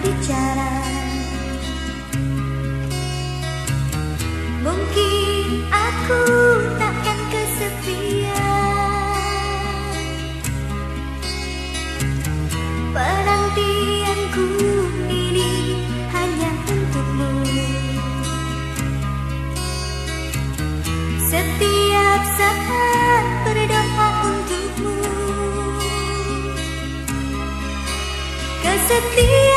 bicara Mungkin aku takkan kesepian. Penantianku ini hanya untukmu. Setiap saat berdoa untukmu. Kesetiaan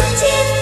听。